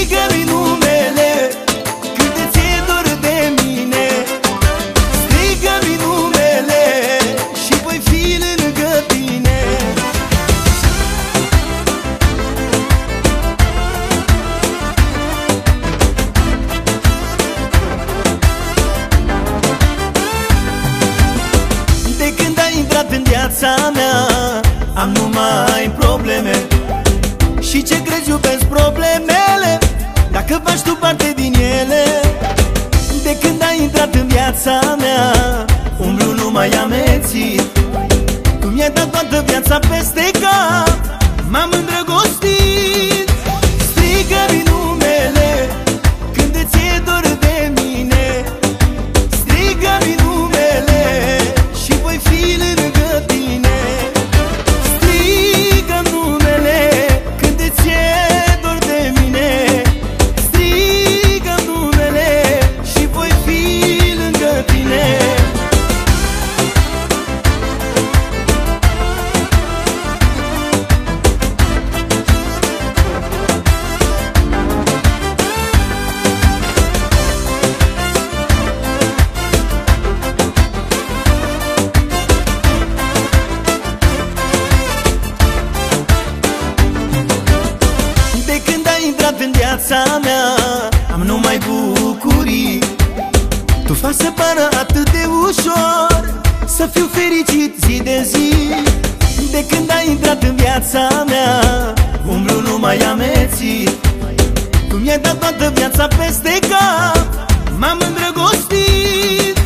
Strigă-mi numele Când îți e dor de mine. Strigă-mi numele Și voi fi lângă tine. De când ai intrat în viața mea Am numai probleme. Și ce crezi iubesc problemele Dacă faci tu parte din ele De când ai intrat în viața mea Umblu numai amețit. Tu mi-ai dat toată viața peste cap când ai intrat în viața mea. Am numai bucurii. Tu faci să pară atât de ușor Să fiu fericit zi de zi. De când ai intrat în viața mea Umblu numai amețit. Tu mi-ai dat toată viața peste cap M-am îndrăgostit